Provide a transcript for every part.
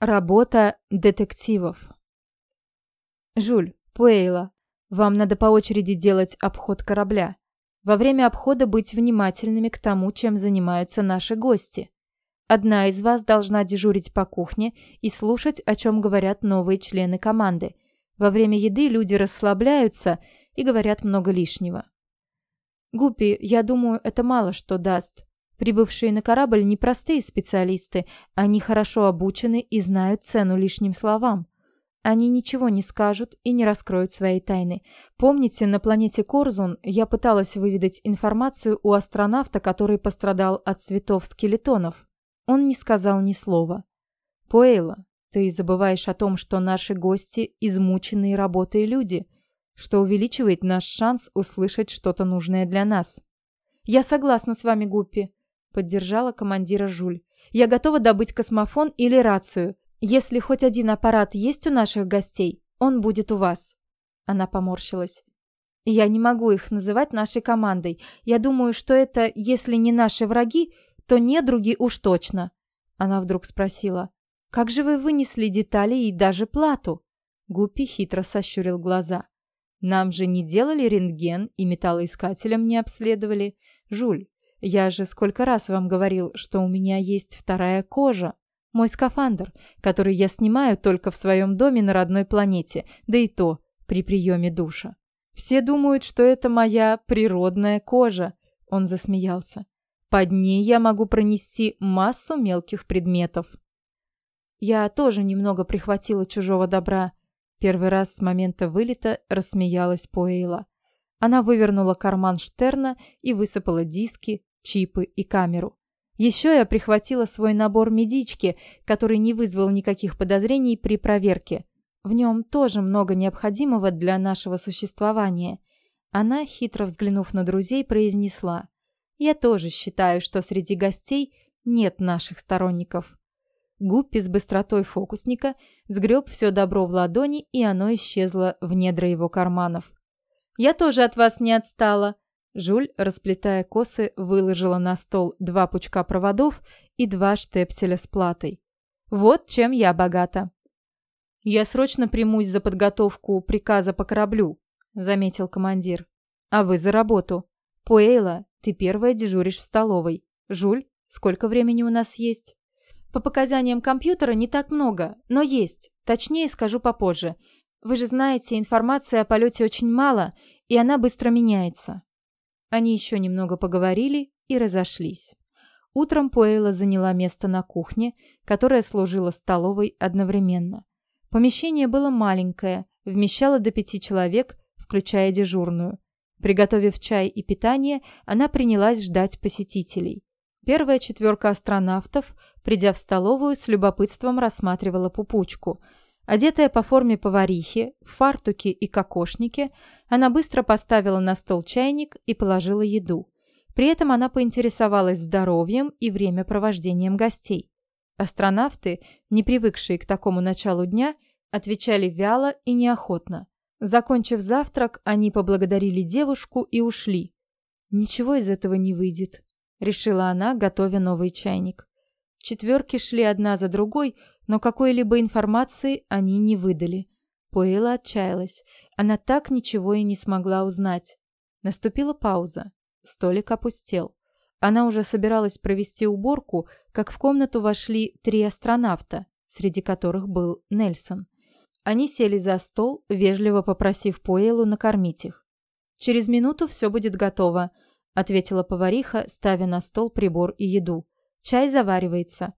Работа детективов. Жуль, Пуэйла, вам надо по очереди делать обход корабля. Во время обхода быть внимательными к тому, чем занимаются наши гости. Одна из вас должна дежурить по кухне и слушать, о чем говорят новые члены команды. Во время еды люди расслабляются и говорят много лишнего. Гуппи, я думаю, это мало что даст. Прибывшие на корабль непростые специалисты, они хорошо обучены и знают цену лишним словам. Они ничего не скажут и не раскроют своей тайны. Помните, на планете Корзун я пыталась выведать информацию у астронавта, который пострадал от цветов скелетонов? Он не сказал ни слова. Поэйла, ты забываешь о том, что наши гости – измученные работой люди, что увеличивает наш шанс услышать что-то нужное для нас. Я согласна с вами, Гуппи. Поддержала командира Жуль. «Я готова добыть космофон или рацию. Если хоть один аппарат есть у наших гостей, он будет у вас». Она поморщилась. «Я не могу их называть нашей командой. Я думаю, что это, если не наши враги, то недруги уж точно». Она вдруг спросила. «Как же вы вынесли детали и даже плату?» Гуппи хитро сощурил глаза. «Нам же не делали рентген и металлоискателем не обследовали. Жуль, я же сколько раз вам говорил, что у меня есть вторая кожа. Мой скафандр, который я снимаю только в своем доме на родной планете, да и то при приеме душа. Все думают, что это моя природная кожа. Он засмеялся. Под ней я могу пронести массу мелких предметов. Я тоже немного прихватила чужого добра. Первый раз с момента вылета рассмеялась Поэйла. Она вывернула карман Штерна и высыпала диски, чипы и камеру. Еще я прихватила свой набор медички, который не вызвал никаких подозрений при проверке. В нем тоже много необходимого для нашего существования. Она, хитро взглянув на друзей, произнесла. «Я тоже считаю, что среди гостей нет наших сторонников». Гуппи с быстротой фокусника сгреб все добро в ладони, и оно исчезло в недра его карманов. «Я тоже от вас не отстала», Жуль, расплетая косы, выложила на стол два пучка проводов и два штепселя с платой. «Вот чем я богата». «Я срочно примусь за подготовку приказа по кораблю», — заметил командир. «А вы за работу. Пуэйла, ты первая дежуришь в столовой. Жуль, сколько времени у нас есть?» «По показаниям компьютера не так много, но есть. Точнее скажу попозже. Вы же знаете, информации о полете очень мало, и она быстро меняется». Они еще немного поговорили и разошлись. Утром Пуэйла заняла место на кухне, которая служила столовой одновременно. Помещение было маленькое, вмещало до пяти человек, включая дежурную. Приготовив чай и питание, она принялась ждать посетителей. Первая четверка астронавтов, придя в столовую, с любопытством рассматривала пупучку – Одетая по форме поварихи, в фартуке и кокошнике, она быстро поставила на стол чайник и положила еду. При этом она поинтересовалась здоровьем и времяпровождением гостей. Астронавты, не привыкшие к такому началу дня, отвечали вяло и неохотно. Закончив завтрак, они поблагодарили девушку и ушли. «Ничего из этого не выйдет», — решила она, готовя новый чайник. Четверки шли одна за другой, но какой-либо информации они не выдали. Пуэла отчаялась. Она так ничего и не смогла узнать. Наступила пауза. Столик опустел. Она уже собиралась провести уборку, как в комнату вошли три астронавта, среди которых был Нельсон. Они сели за стол, вежливо попросив Пуэлу накормить их. «Через минуту все будет готово», — ответила повариха, ставя на стол прибор и еду. «Чай заваривается.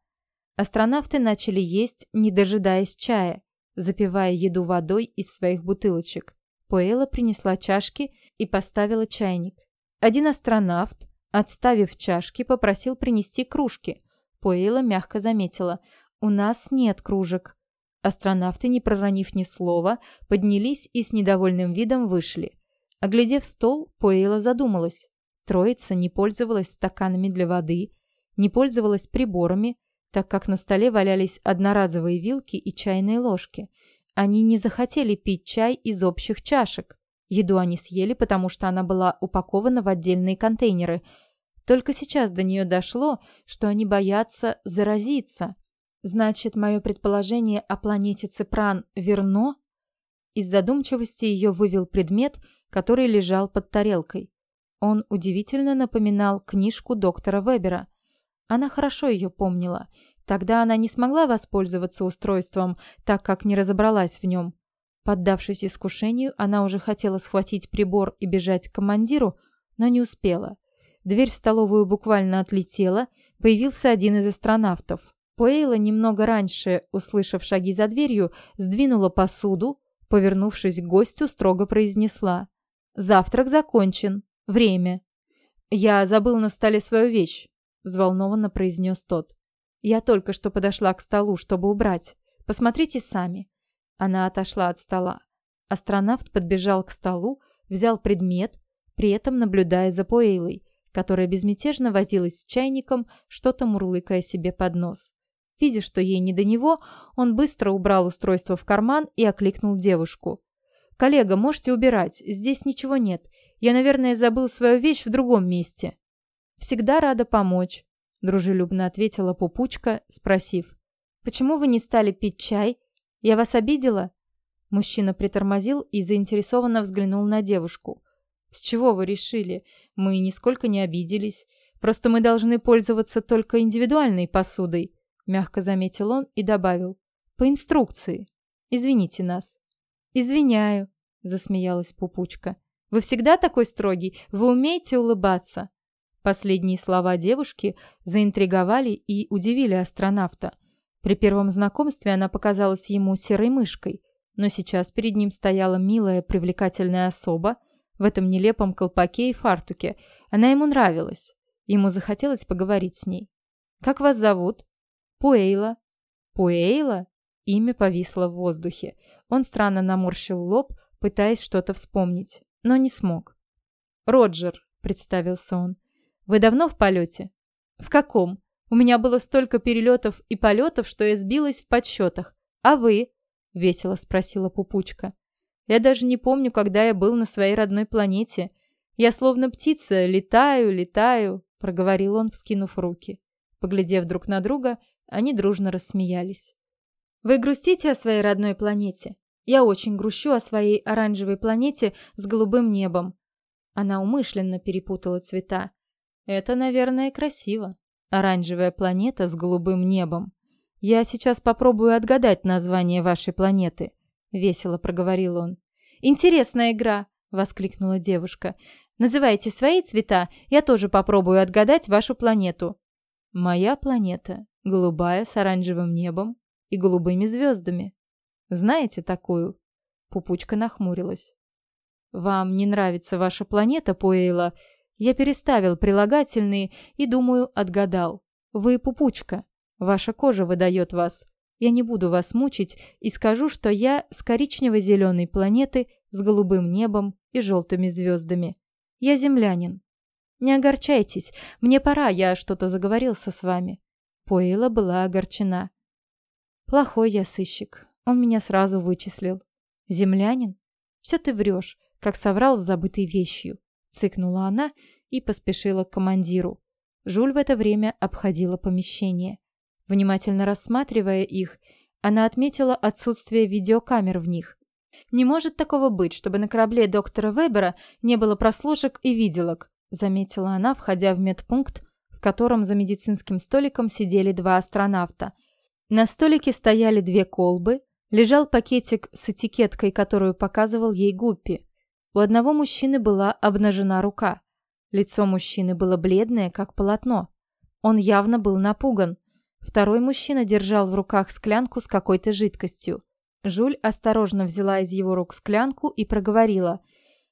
Астронавты начали есть, не дожидаясь чая, запивая еду водой из своих бутылочек. Поэла принесла чашки и поставила чайник. Один астронавт, отставив чашки, попросил принести кружки. Поэла мягко заметила «У нас нет кружек». Астронавты, не проронив ни слова, поднялись и с недовольным видом вышли. Оглядев стол, Поэла задумалась. Троица не пользовалась стаканами для воды, не пользовалась приборами, так как на столе валялись одноразовые вилки и чайные ложки. Они не захотели пить чай из общих чашек. Еду они съели, потому что она была упакована в отдельные контейнеры. Только сейчас до нее дошло, что они боятся заразиться. Значит, мое предположение о планете Ципран верно? Из задумчивости ее вывел предмет, который лежал под тарелкой. Он удивительно напоминал книжку доктора Вебера. Она хорошо ее помнила. Тогда она не смогла воспользоваться устройством, так как не разобралась в нем. Поддавшись искушению, она уже хотела схватить прибор и бежать к командиру, но не успела. Дверь в столовую буквально отлетела, появился один из астронавтов. Пуэйла немного раньше, услышав шаги за дверью, сдвинула посуду, повернувшись к гостю, строго произнесла. «Завтрак закончен. Время». «Я забыл на столе свою вещь», — взволнованно произнес тот. «Я только что подошла к столу, чтобы убрать. Посмотрите сами». Она отошла от стола. Астронавт подбежал к столу, взял предмет, при этом наблюдая за Пуэйлой, которая безмятежно возилась с чайником, что-то мурлыкая себе под нос. Видя, что ей не до него, он быстро убрал устройство в карман и окликнул девушку. «Коллега, можете убирать, здесь ничего нет. Я, наверное, забыл свою вещь в другом месте». «Всегда рада помочь», – дружелюбно ответила Пупучка, спросив. «Почему вы не стали пить чай? Я вас обидела?» Мужчина притормозил и заинтересованно взглянул на девушку. «С чего вы решили? Мы нисколько не обиделись. Просто мы должны пользоваться только индивидуальной посудой», — мягко заметил он и добавил. «По инструкции. Извините нас». «Извиняю», — засмеялась Пупучка. «Вы всегда такой строгий? Вы умеете улыбаться?» Последние слова девушки заинтриговали и удивили астронавта. При первом знакомстве она показалась ему серой мышкой, но сейчас перед ним стояла милая, привлекательная особа в этом нелепом колпаке и фартуке. Она ему нравилась. Ему захотелось поговорить с ней. «Как вас зовут?» «Пуэйла». «Пуэйла?» Имя повисло в воздухе. Он странно наморщил лоб, пытаясь что-то вспомнить, но не смог. «Роджер», — представился он. «Вы давно в полете?» «В каком? У меня было столько перелетов и полетов, что я сбилась в подсчетах. А вы?» — весело спросила Пупучка. «Я даже не помню, когда я был на своей родной планете. Я словно птица, летаю, летаю», — проговорил он, вскинув руки. Поглядев друг на друга, они дружно рассмеялись. «Вы грустите о своей родной планете? Я очень грущу о своей оранжевой планете с голубым небом». Она умышленно перепутала цвета. «Это, наверное, красиво. Оранжевая планета с голубым небом. Я сейчас попробую отгадать название вашей планеты», — весело проговорил он. «Интересная игра!» — воскликнула девушка. «Называйте свои цвета, я тоже попробую отгадать вашу планету». «Моя планета голубая с оранжевым небом и голубыми звездами. Знаете такую?» Пупучка нахмурилась. «Вам не нравится ваша планета, Пуэйла? Я переставил прилагательные и, думаю, отгадал. Вы пупучка. Ваша кожа выдает вас. Я не буду вас мучить и скажу, что я с коричнево-зеленой планеты с голубым небом и желтыми звездами. Я землянин. Не огорчайтесь, мне пора, я что-то заговорился с вами. Поэла была огорчена. Плохой я сыщик. Он меня сразу вычислил. Землянин? Все ты врешь, как соврал с забытой вещью. Цыкнула она и поспешила к командиру. Жуль в это время обходила помещение. Внимательно рассматривая их, она отметила отсутствие видеокамер в них. «Не может такого быть, чтобы на корабле доктора Вебера не было прослушек и виделок», заметила она, входя в медпункт котором за медицинским столиком сидели два астронавта. На столике стояли две колбы, лежал пакетик с этикеткой, которую показывал ей Гуппи. У одного мужчины была обнажена рука. Лицо мужчины было бледное, как полотно. Он явно был напуган. Второй мужчина держал в руках склянку с какой-то жидкостью. Жуль осторожно взяла из его рук склянку и проговорила.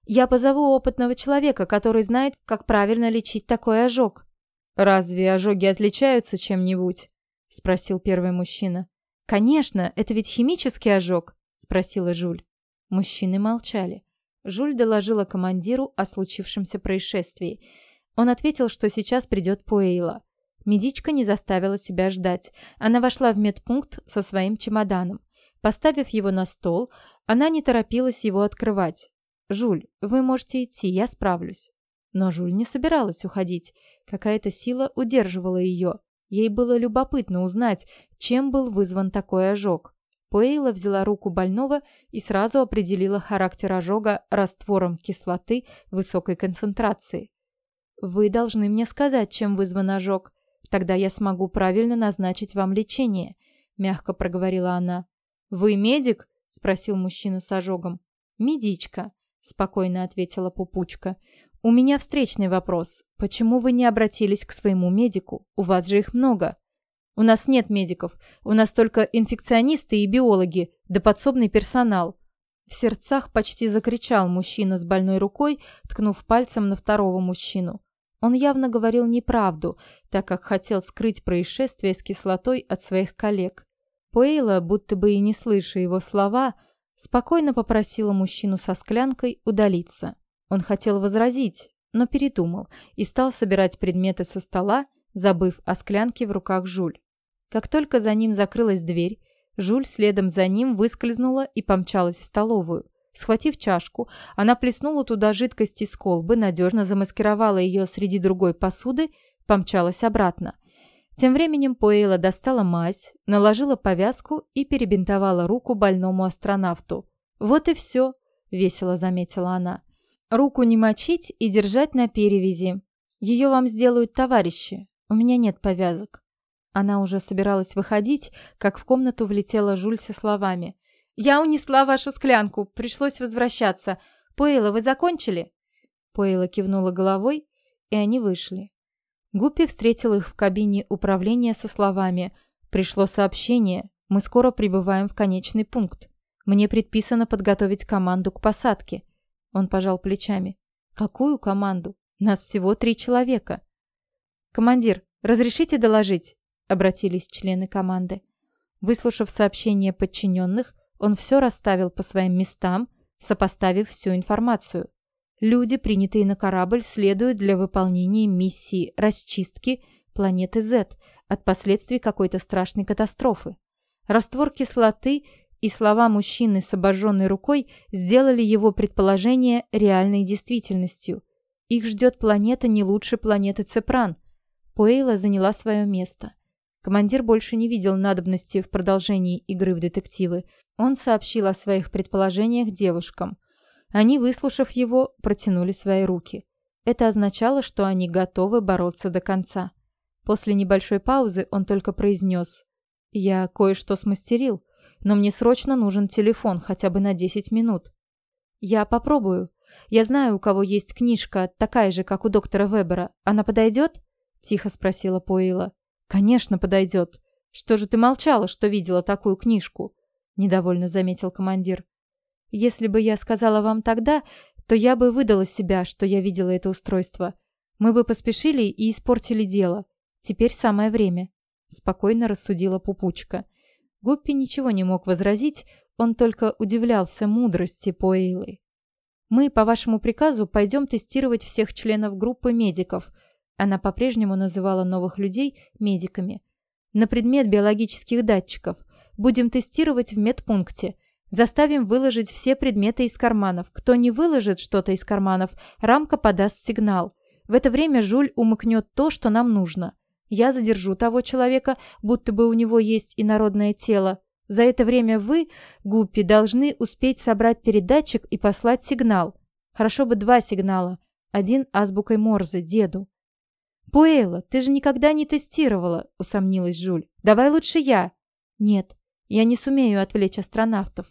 «Я позову опытного человека, который знает, как правильно лечить такой ожог». «Разве ожоги отличаются чем-нибудь?» — спросил первый мужчина. «Конечно, это ведь химический ожог», — спросила Жуль. Мужчины молчали. Жуль доложила командиру о случившемся происшествии. Он ответил, что сейчас придет Пуэйла. Медичка не заставила себя ждать. Она вошла в медпункт со своим чемоданом. Поставив его на стол, она не торопилась его открывать. «Жуль, вы можете идти, я справлюсь». Но Жуль не собиралась уходить. Какая-то сила удерживала ее. Ей было любопытно узнать, чем был вызван такой ожог. Пуэйла взяла руку больного и сразу определила характер ожога раствором кислоты высокой концентрации. «Вы должны мне сказать, чем вызван ожог. Тогда я смогу правильно назначить вам лечение», — мягко проговорила она. «Вы медик?» — спросил мужчина с ожогом. «Медичка», — спокойно ответила Пупучка. «У меня встречный вопрос. Почему вы не обратились к своему медику? У вас же их много». У нас нет медиков. У нас только инфекционисты и биологи, да подсобный персонал. В сердцах почти закричал мужчина с больной рукой, ткнув пальцем на второго мужчину. Он явно говорил неправду, так как хотел скрыть происшествие с кислотой от своих коллег. Пуэйла, будто бы и не слыша его слова, спокойно попросила мужчину со склянкой удалиться. Он хотел возразить, но передумал и стал собирать предметы со стола, забыв о склянке в руках Жуль. Как только за ним закрылась дверь, Жуль следом за ним выскользнула и помчалась в столовую. Схватив чашку, она плеснула туда жидкость из колбы, надежно замаскировала ее среди другой посуды, помчалась обратно. Тем временем Поэйла достала мазь, наложила повязку и перебинтовала руку больному астронавту. «Вот и все», — весело заметила она. «Руку не мочить и держать на перевязи. Ее вам сделают товарищи. У меня нет повязок». Она уже собиралась выходить, как в комнату влетела Жуль со словами. «Я унесла вашу склянку, пришлось возвращаться. Пуэйла, вы закончили?» Пуэйла кивнула головой, и они вышли. Гуппи встретил их в кабине управления со словами «Пришло сообщение, мы скоро прибываем в конечный пункт. Мне предписано подготовить команду к посадке». Он пожал плечами. «Какую команду? Нас всего три человека». «Командир, разрешите доложить?» Обратились члены команды. Выслушав сообщение подчиненных, он все расставил по своим местам, сопоставив всю информацию. Люди, принятые на корабль, следуют для выполнения миссии расчистки планеты Z от последствий какой-то страшной катастрофы. Раствор кислоты и слова мужчины с обожженной рукой сделали его предположение реальной действительностью. Их ждет планета не лучше планеты Цепран. Пуэйла заняла свое место. Командир больше не видел надобности в продолжении игры в детективы. Он сообщил о своих предположениях девушкам. Они, выслушав его, протянули свои руки. Это означало, что они готовы бороться до конца. После небольшой паузы он только произнес. «Я кое-что смастерил, но мне срочно нужен телефон хотя бы на 10 минут». «Я попробую. Я знаю, у кого есть книжка, такая же, как у доктора Вебера. Она подойдет?» – тихо спросила Поила. «Конечно, подойдет. Что же ты молчала, что видела такую книжку?» – недовольно заметил командир. «Если бы я сказала вам тогда, то я бы выдала себя, что я видела это устройство. Мы бы поспешили и испортили дело. Теперь самое время», – спокойно рассудила Пупучка. Гуппи ничего не мог возразить, он только удивлялся мудрости Поэйлы. «Мы, по вашему приказу, пойдем тестировать всех членов группы медиков», она по-прежнему называла новых людей медиками. На предмет биологических датчиков. Будем тестировать в медпункте. Заставим выложить все предметы из карманов. Кто не выложит что-то из карманов, рамка подаст сигнал. В это время Жуль умыкнет то, что нам нужно. Я задержу того человека, будто бы у него есть инородное тело. За это время вы, Гуппи, должны успеть собрать передатчик и послать сигнал. Хорошо бы два сигнала. Один азбукой Морзе, деду. «Пуэйла, ты же никогда не тестировала», — усомнилась Жуль. «Давай лучше я». «Нет, я не сумею отвлечь астронавтов.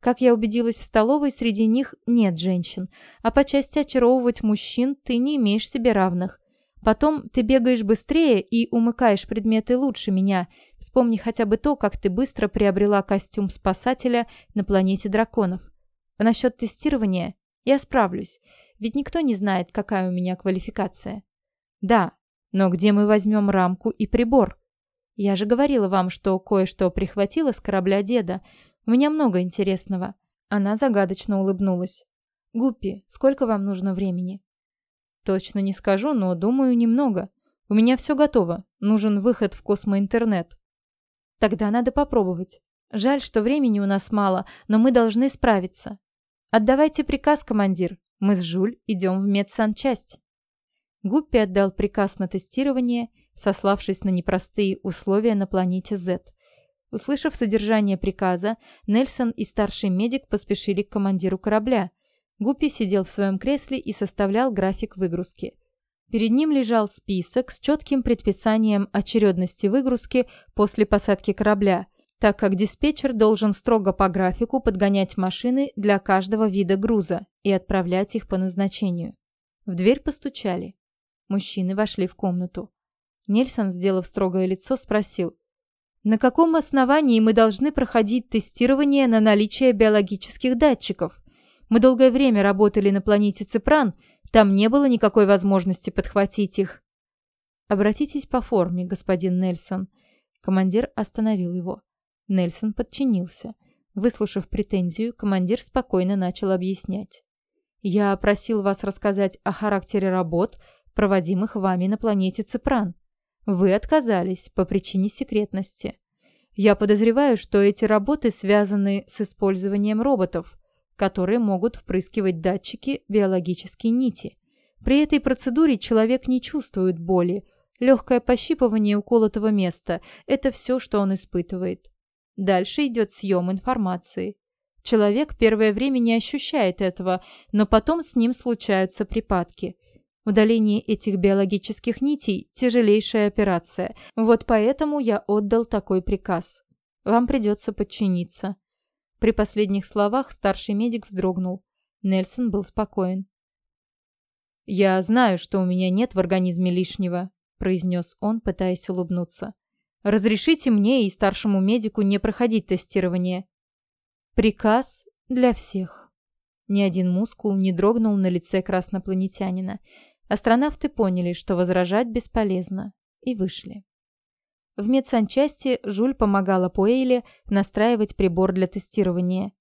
Как я убедилась в столовой, среди них нет женщин, а по части очаровывать мужчин ты не имеешь себе равных. Потом ты бегаешь быстрее и умыкаешь предметы лучше меня. Вспомни хотя бы то, как ты быстро приобрела костюм спасателя на планете драконов. А насчет тестирования я справлюсь, ведь никто не знает, какая у меня квалификация. Да, но где мы возьмем рамку и прибор? Я же говорила вам, что кое-что прихватила с корабля деда. У меня много интересного. Она загадочно улыбнулась. Гуппи, сколько вам нужно времени? Точно не скажу, но думаю, немного. У меня все готово. Нужен выход в космоинтернет. Тогда надо попробовать. Жаль, что времени у нас мало, но мы должны справиться. Отдавайте приказ, командир. Мы с Жуль идем в медсанчасть. Гуппи отдал приказ на тестирование, сославшись на непростые условия на планете Z. Услышав содержание приказа, Нельсон и старший медик поспешили к командиру корабля. Гуппи сидел в своем кресле и составлял график выгрузки. Перед ним лежал список с четким предписанием очередности выгрузки после посадки корабля, так как диспетчер должен строго по графику подгонять машины для каждого вида груза и отправлять их по назначению. В дверь постучали. Мужчины вошли в комнату. Нельсон, сделав строгое лицо, спросил, «На каком основании мы должны проходить тестирование на наличие биологических датчиков? Мы долгое время работали на планете Ципран, там не было никакой возможности подхватить их». «Обратитесь по форме, господин Нельсон». Командир остановил его. Нельсон подчинился. Выслушав претензию, командир спокойно начал объяснять. «Я просил вас рассказать о характере работ, проводимых вами на планете Ципран. Вы отказались по причине секретности. Я подозреваю, что эти работы связаны с использованием роботов, которые могут впрыскивать датчики биологические нити. При этой процедуре человек не чувствует боли. Легкое пощипывание уколотого места – это все, что он испытывает. Дальше идет съем информации. Человек первое время не ощущает этого, но потом с ним случаются припадки – Удаление этих биологических нитей – тяжелейшая операция. Вот поэтому я отдал такой приказ. Вам придется подчиниться. При последних словах старший медик вздрогнул. Нельсон был спокоен. «Я знаю, что у меня нет в организме лишнего», – произнес он, пытаясь улыбнуться. «Разрешите мне и старшему медику не проходить тестирование». Приказ для всех. Ни один мускул не дрогнул на лице краснопланетянина. Астронавты поняли, что возражать бесполезно, и вышли. В медсанчасти Жуль помогала Пуэйле настраивать прибор для тестирования.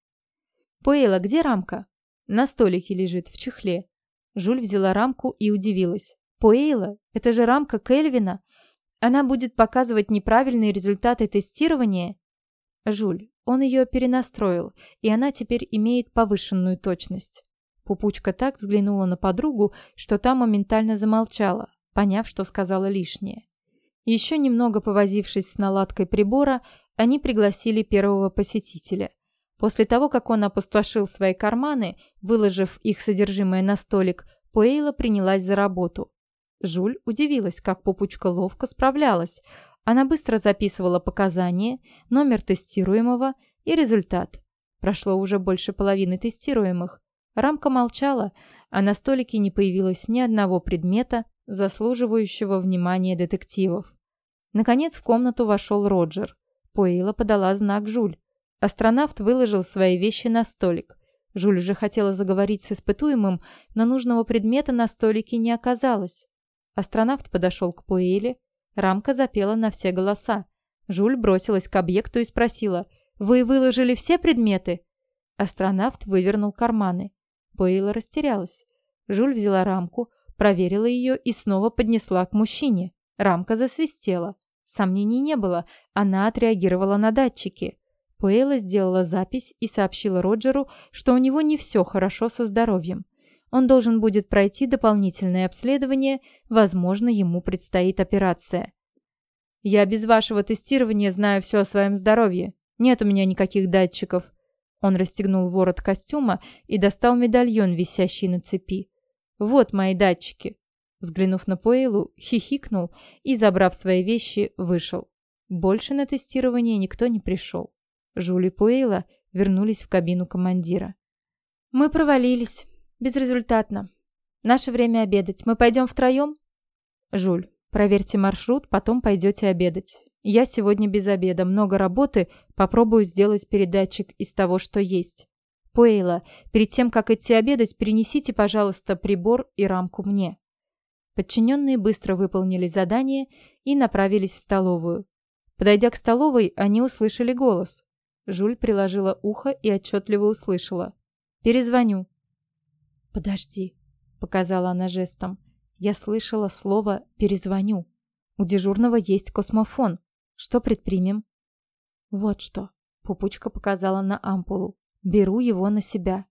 «Пуэйла, где рамка?» «На столике лежит, в чехле». Жуль взяла рамку и удивилась. «Пуэйла, это же рамка Кельвина. Она будет показывать неправильные результаты тестирования?» Жуль, он ее перенастроил, и она теперь имеет повышенную точность. Пупучка так взглянула на подругу, что та моментально замолчала, поняв, что сказала лишнее. Еще немного повозившись с наладкой прибора, они пригласили первого посетителя. После того, как он опустошил свои карманы, выложив их содержимое на столик, Пуэйла принялась за работу. Жуль удивилась, как Пупучка ловко справлялась. Она быстро записывала показания, номер тестируемого и результат. Прошло уже больше половины тестируемых. Рамка молчала, а на столике не появилось ни одного предмета, заслуживающего внимания детективов. Наконец в комнату вошел Роджер. Поэйла подала знак Жуль. Астронавт выложил свои вещи на столик. Жуль уже хотела заговорить с испытуемым, но нужного предмета на столике не оказалось. Астронавт подошел к Пуэле. Рамка запела на все голоса. Жуль бросилась к объекту и спросила, «Вы выложили все предметы?» Астронавт вывернул карманы. Пейла растерялась. Жуль взяла рамку, проверила ее и снова поднесла к мужчине. Рамка засвистела. Сомнений не было, она отреагировала на датчики. Пейла сделала запись и сообщила Роджеру, что у него не все хорошо со здоровьем. Он должен будет пройти дополнительное обследование, возможно, ему предстоит операция. «Я без вашего тестирования знаю все о своем здоровье. Нет у меня никаких датчиков», он расстегнул ворот костюма и достал медальон, висящий на цепи. «Вот мои датчики». Взглянув на Пуэйлу, хихикнул и, забрав свои вещи, вышел. Больше на тестирование никто не пришел. Жули Пуэйла вернулись в кабину командира. «Мы провалились. Безрезультатно. Наше время обедать. Мы пойдем втроем?» «Жуль, проверьте маршрут, потом пойдете обедать. Я сегодня без обеда, много работы, попробую сделать передатчик из того, что есть. Пуэйла, перед тем, как идти обедать, принесите, пожалуйста, прибор и рамку мне. Подчиненные быстро выполнили задание и направились в столовую. Подойдя к столовой, они услышали голос. Жуль приложила ухо и отчетливо услышала. «Перезвоню». «Подожди», — показала она жестом. Я слышала слово «перезвоню». У дежурного есть космофон. Что предпримем? Вот что. Пупучка показала на ампулу. Беру его на себя.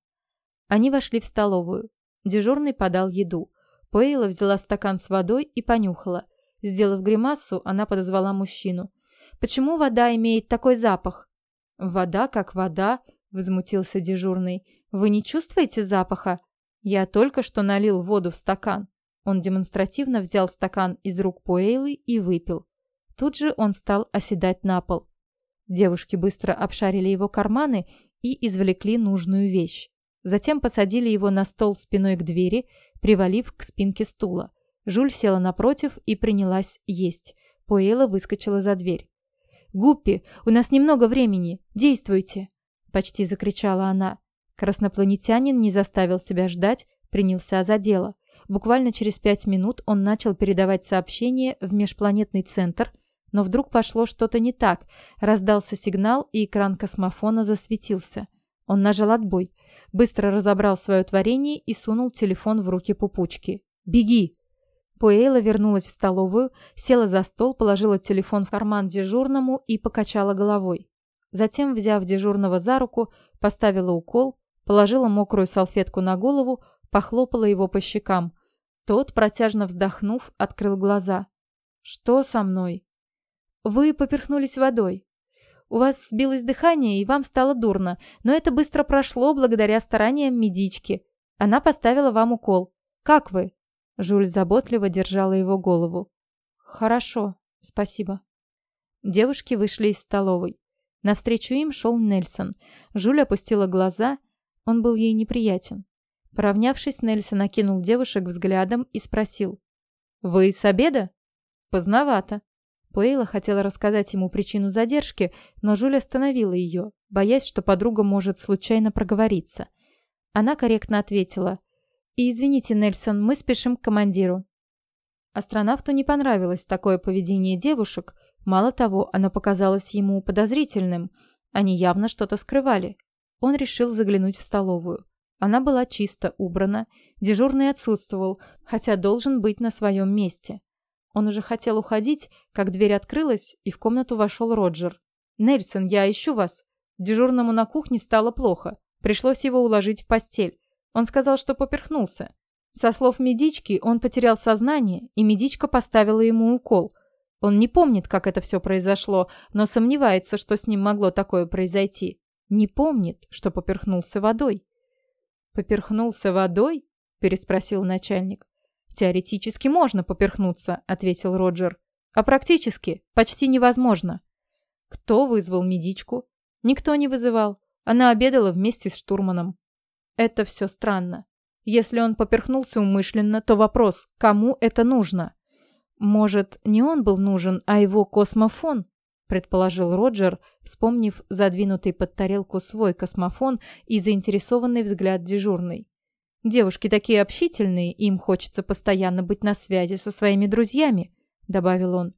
Они вошли в столовую. Дежурный подал еду. Пейла взяла стакан с водой и понюхала. Сделав гримасу, она подозвала мужчину. «Почему вода имеет такой запах?» «Вода как вода», — возмутился дежурный. «Вы не чувствуете запаха? Я только что налил воду в стакан». Он демонстративно взял стакан из рук Пуэйлы и выпил. Тут же он стал оседать на пол. Девушки быстро обшарили его карманы и извлекли нужную вещь. Затем посадили его на стол спиной к двери, привалив к спинке стула. Жуль села напротив и принялась есть. Пуэйла выскочила за дверь. «Гуппи, у нас немного времени. Действуйте!» Почти закричала она. Краснопланетянин не заставил себя ждать, принялся за дело. Буквально через пять минут он начал передавать сообщение в межпланетный центр, но вдруг пошло что-то не так. Раздался сигнал, и экран космофона засветился. Он нажал отбой, быстро разобрал свое творение и сунул телефон в руки пупучки. «Беги!» Пуэйла вернулась в столовую, села за стол, положила телефон в карман дежурному и покачала головой. Затем, взяв дежурного за руку, поставила укол, положила мокрую салфетку на голову, похлопала его по щекам. Тот, протяжно вздохнув, открыл глаза. «Что со мной?» «Вы поперхнулись водой. У вас сбилось дыхание, и вам стало дурно, но это быстро прошло благодаря стараниям медички. Она поставила вам укол. Как вы?» Жуль заботливо держала его голову. «Хорошо, спасибо». Девушки вышли из столовой. Навстречу им шел Нельсон. Жуль опустила глаза. Он был ей неприятен. Поравнявшись, Нельсон окинул девушек взглядом и спросил. «Вы с обеда?» «Поздновато». Пуэйла хотела рассказать ему причину задержки, но Жуль остановила ее, боясь, что подруга может случайно проговориться. Она корректно ответила. «И извините, Нельсон, мы спешим к командиру». Астронавту не понравилось такое поведение девушек. Мало того, оно показалось ему подозрительным. Они явно что-то скрывали. Он решил заглянуть в столовую. Она была чисто убрана, дежурный отсутствовал, хотя должен быть на своем месте. Он уже хотел уходить, как дверь открылась, и в комнату вошел Роджер. «Нельсон, я ищу вас!» Дежурному на кухне стало плохо. Пришлось его уложить в постель. Он сказал, что поперхнулся. Со слов медички, он потерял сознание, и медичка поставила ему укол. Он не помнит, как это все произошло, но сомневается, что с ним могло такое произойти. Не помнит, что поперхнулся водой. «Поперхнулся водой?» – переспросил начальник. «Теоретически можно поперхнуться», – ответил Роджер. «А практически почти невозможно». «Кто вызвал медичку?» «Никто не вызывал. Она обедала вместе с штурманом». «Это все странно. Если он поперхнулся умышленно, то вопрос, кому это нужно?» «Может, не он был нужен, а его космофон?» предположил Роджер, вспомнив задвинутый под тарелку свой космофон и заинтересованный взгляд дежурной. «Девушки такие общительные, им хочется постоянно быть на связи со своими друзьями», — добавил он.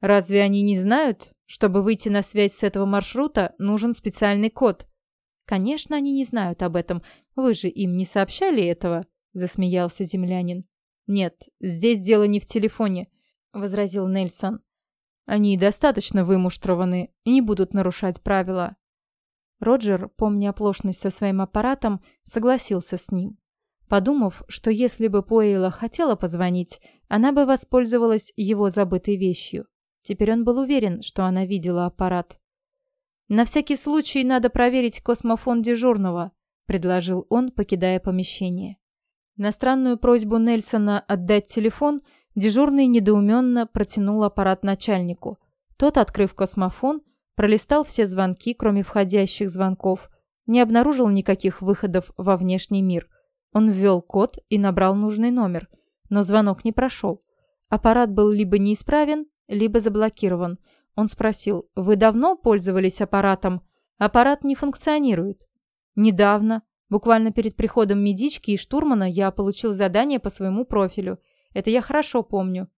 «Разве они не знают, чтобы выйти на связь с этого маршрута, нужен специальный код?» «Конечно, они не знают об этом. Вы же им не сообщали этого?» — засмеялся землянин. «Нет, здесь дело не в телефоне», — возразил Нельсон. Они достаточно вымуштрованы и не будут нарушать правила. Роджер, помня оплошность со своим аппаратом, согласился с ним. Подумав, что если бы Пуэйла хотела позвонить, она бы воспользовалась его забытой вещью. Теперь он был уверен, что она видела аппарат. «На всякий случай надо проверить космофон дежурного», – предложил он, покидая помещение. На странную просьбу Нельсона отдать телефон – Дежурный недоуменно протянул аппарат начальнику. Тот, открыв космофон, пролистал все звонки, кроме входящих звонков, не обнаружил никаких выходов во внешний мир. Он ввел код и набрал нужный номер, но звонок не прошел. Аппарат был либо неисправен, либо заблокирован. Он спросил, «Вы давно пользовались аппаратом?» «Аппарат не функционирует». «Недавно. Буквально перед приходом медички и штурмана я получил задание по своему профилю – это я хорошо помню».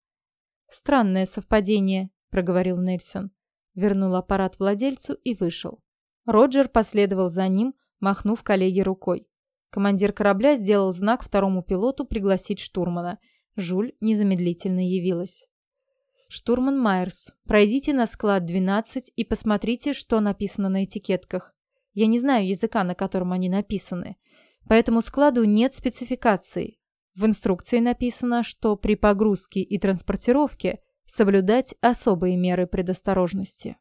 «Странное совпадение», — проговорил Нельсон. Вернул аппарат владельцу и вышел. Роджер последовал за ним, махнув коллеге рукой. Командир корабля сделал знак второму пилоту пригласить штурмана. Жуль незамедлительно явилась. «Штурман Майерс, пройдите на склад 12 и посмотрите, что написано на этикетках. Я не знаю языка, на котором они написаны. По этому складу нет спецификации. В инструкции написано, что при погрузке и транспортировке соблюдать особые меры предосторожности.